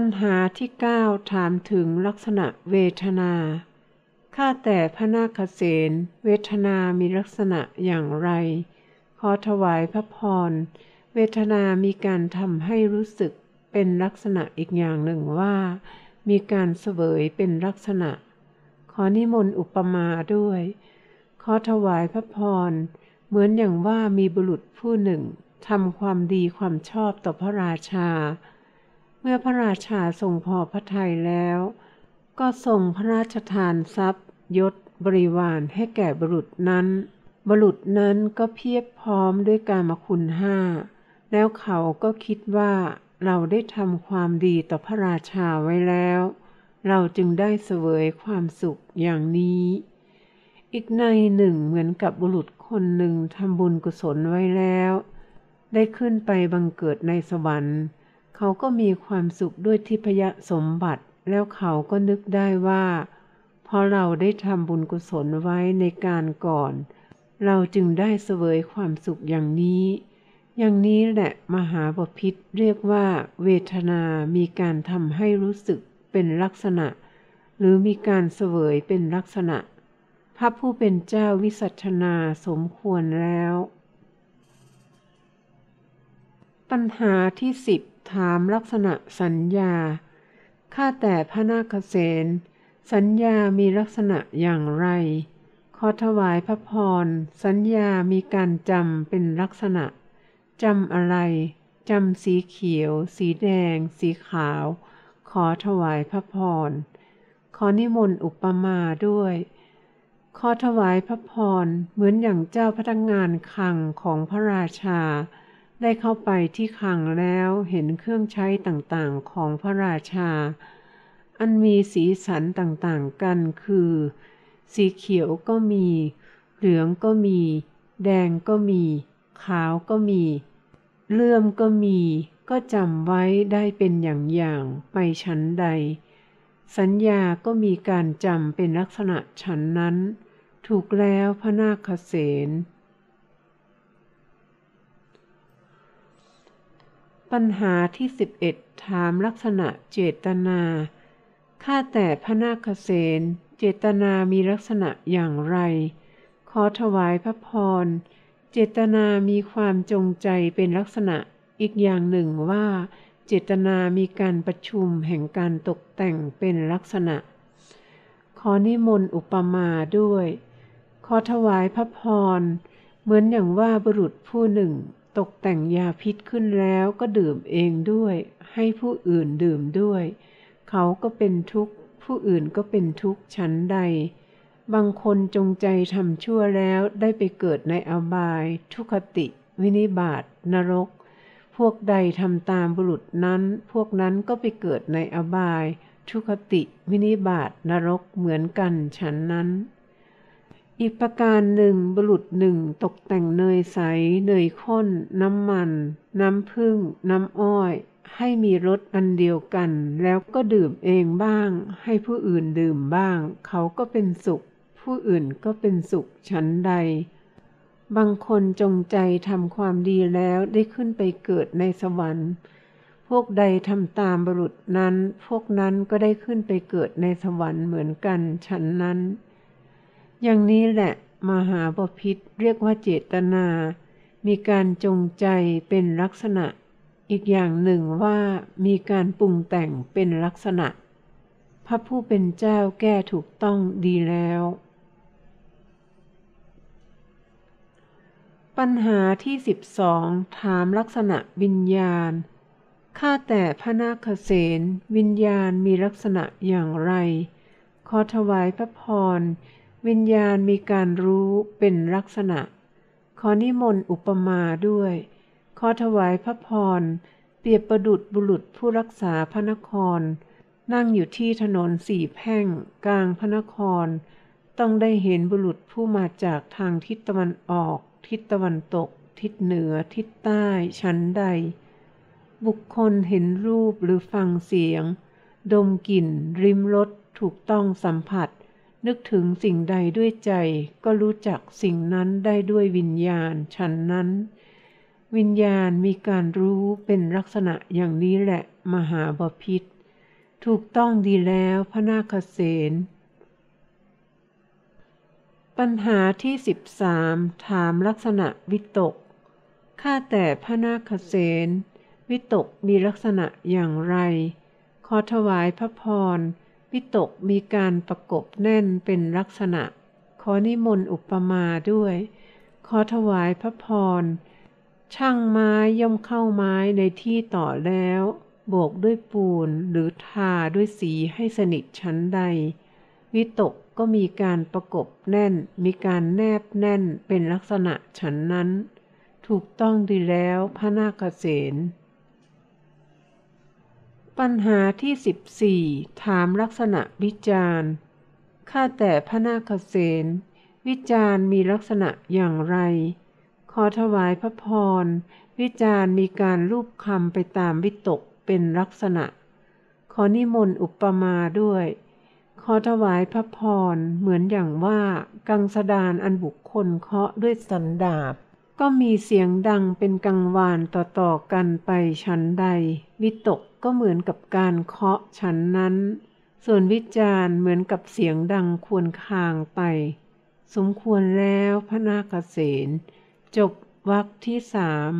ปัญหาที่เก้าถามถึงลักษณะเวทนาข้าแต่พระนาคเษนเวทนามีลักษณะอย่างไร ขอถวายพระพร เวทนามีการทำให้รู้สึกเป็นลักษณะอีกอย่างหนึ่งว่า มีการเสวยเป็นลักษณะ ขอนิมนต์อุปมาด้วย ขอถวายพระพร เหมือนอย่างว่ามีบุรุษผู้หนึ่งทำความดีความชอบต่อพระราชา มื่อพระราชาทรงพอพระทัยแล้ว ก็ทรงพระราชทานทรัพย์ยศบริวารให้แก่บุรุษนั้น บุรุษนั้นก็เพียบพร้อมด้วยการมคุณห้า แล้วเขาก็คิดว่าเราได้ทำความดีต่อพระราชาไว้แล้ว เราจึงได้เสวยความสุขอย่างนี้ อีกในหนึ่งเหมือนกับบุรุษคนหนึ่งทำบุญกุศลไว้แล้ว ได้ขึ้นไปบังเกิดในสวรรค์ เขาก็มีความสุขด้วยทิพยสมบัติ แล้วเขาก็นึกได้ว่าพอเราได้ทำบุญกุศลไว้ในการก่อน เราจึงได้เสวยความสุขอย่างนี้ อย่างนี้แหละมหาบพิษเรียกว่า เวทนามีการทำให้รู้สึกเป็นลักษณะ หรือมีการเสวยเป็นลักษณะ พระผู้เป็นเจ้าวิสัชนาสมควรแล้ว ปัญหาที่สิบ ถามลักษณะสัญญา ข้าแต่พระนาคเษนสัญญามีลักษณะอย่างไร ขอถวายพระพร สัญญามีการจำเป็นลักษณะ จำอะไรจำสีเขียว สีแดง สีขาว ขอถวายพระพร ขอนิมนต์อุปมาด้วย ขอถวายพระพร เหมือนอย่างเจ้าพนักงานคังของพระราชา ได้เข้าไปที่คังแล้วเห็นเครื่องใช้ต่างๆของพระราชา อันมีสีสันต่างๆกันคือ สีเขียวก็มี เหลืองก็มี แดงก็มี ขาวก็มี เลื่อมก็มี ก็จำไว้ได้เป็นอย่างๆไปชั้นใด สัญญาก็มีการจำเป็นลักษณะฉันนั้น ถูกแล้วพระนาคเษน ปัญหาที่11ถามลักษณะเจตนาข้าแต่พระนาคเษนเจตนามีลักษณะอย่างไร ขอถวายพระพร เจตนามีความจงใจเป็นลักษณะอีกอย่างหนึ่งว่า เจตนามีการประชุมแห่งการตกแต่งเป็นลักษณะ ขอนิมนต์อุปมาด้วย ขอถวายพระพร เหมือนอย่างว่าบุรุษผู้หนึ่ง ตกแต่งยาพิษขึ้นแล้วก็ดื่มเองด้วย ให้ผู้อื่นดื่มด้วย เขาก็เป็นทุกข์ ผู้อื่นก็เป็นทุกข์ชั้นใด บางคนจงใจทำชั่วแล้วได้ไปเกิดในอบาย ทุคติ วินิบาตนรก พวกใดทำตามบุรุษนั้น พวกนั้นก็ไปเกิดในอบาย ทุคติ วินิบาตนรกเหมือนกันฉันนั้น อีกประการหนึ่งบุรุษหนึ่งตกแต่งเนยใส เนยข้น น้ำมัน น้ำผึ้ง น้ำอ้อย ให้มีรสอันเดียวกัน แล้วก็ดื่มเองบ้าง ให้ผู้อื่นดื่มบ้าง เขาก็เป็นสุข ผู้อื่นก็เป็นสุขชั้นใด บางคนจงใจทำความดีแล้วได้ขึ้นไปเกิดในสวรรค์ พวกใดทำตามบุรุษนั้น พวกนั้นก็ได้ขึ้นไปเกิดในสวรรค์เหมือนกันชั้นนั้น อย่างนี้แหละมหาบพิษเรียกว่าเจตนา มีการจงใจเป็นลักษณะ อีกอย่างหนึ่งว่ามีการปรุงแต่งเป็นลักษณะ พระผู้เป็นเจ้าแก้ถูกต้องดีแล้ว ปัญหาที่สิบสองถามลักษณะวิญญาณ ข้าแต่พระนาคเษนวิญญาณมีลักษณะอย่างไร ขอถวายพระพร วิญญาณมีการรู้เป็นลักษณะ ขอนิมนต์อุปมาด้วย ขอถวายพระพร เปรียบประดุดบุรุษผู้รักษาพระนคร นั่งอยู่ที่ถนนสี่แพ่งกลางพระนคร ต้องได้เห็นบุรุษผู้มาจากทางทิศตะวันออก ทิศตะวันตก ทิศเหนือ ทิศใต้ ชั้นใด บุคคลเห็นรูปหรือฟังเสียง ดมกลิ่น ริมรสถูกต้องสัมผัส นึกถึงสิ่งใดด้วยใจ ก็รู้จักสิ่งนั้นได้ด้วยวิญญาณฉันนั้น วิญญาณมีการรู้เป็นลักษณะอย่างนี้แหละมหาบพิษถูกต้องดีแล้วพระนาคเษนปัญหาที่สิบสามถามลักษณะวิตก ข้าแต่พระนาคเษนวิตกมีลักษณะอย่างไร ขอถวายพระพร วิตกมีการประกบแน่นเป็นลักษณะ ขอนิมนต์อุปมาด้วย ขอถวายพระพร ช่างไม้ย่อมเข้าไม้ในที่ต่อแล้วโบกด้วยปูนหรือทาด้วยสีให้สนิทชั้นใด วิตกก็มีการประกบแน่น มีการแนบแน่นเป็นลักษณะฉันนั้น ถูกต้องดีแล้วพระนาคเษน ปัญหาที่สิบสี่ถามลักษณะวิจารณ์ ข้าแต่พระนาคเษนวิจารณ์มีลักษณะอย่างไร ขอถวายพระพร วิจารณ์มีการรูปคำไปตามวิตกเป็นลักษณะ ขอนิมนต์อุปมาด้วย ขอถวายพระพร เหมือนอย่างว่า กังสดานอันบุคคลเคาะด้วยสันดาบก็มีเสียงดังเป็นกังวานต่อๆกันไปชั้นใด วิตก ก็เหมือนกับการเคาะชั้นนั้น ส่วนวิจารณ์เหมือนกับเสียงดังควรคางไป สมควรแล้วพระนาคเษนจบวรรคที่สาม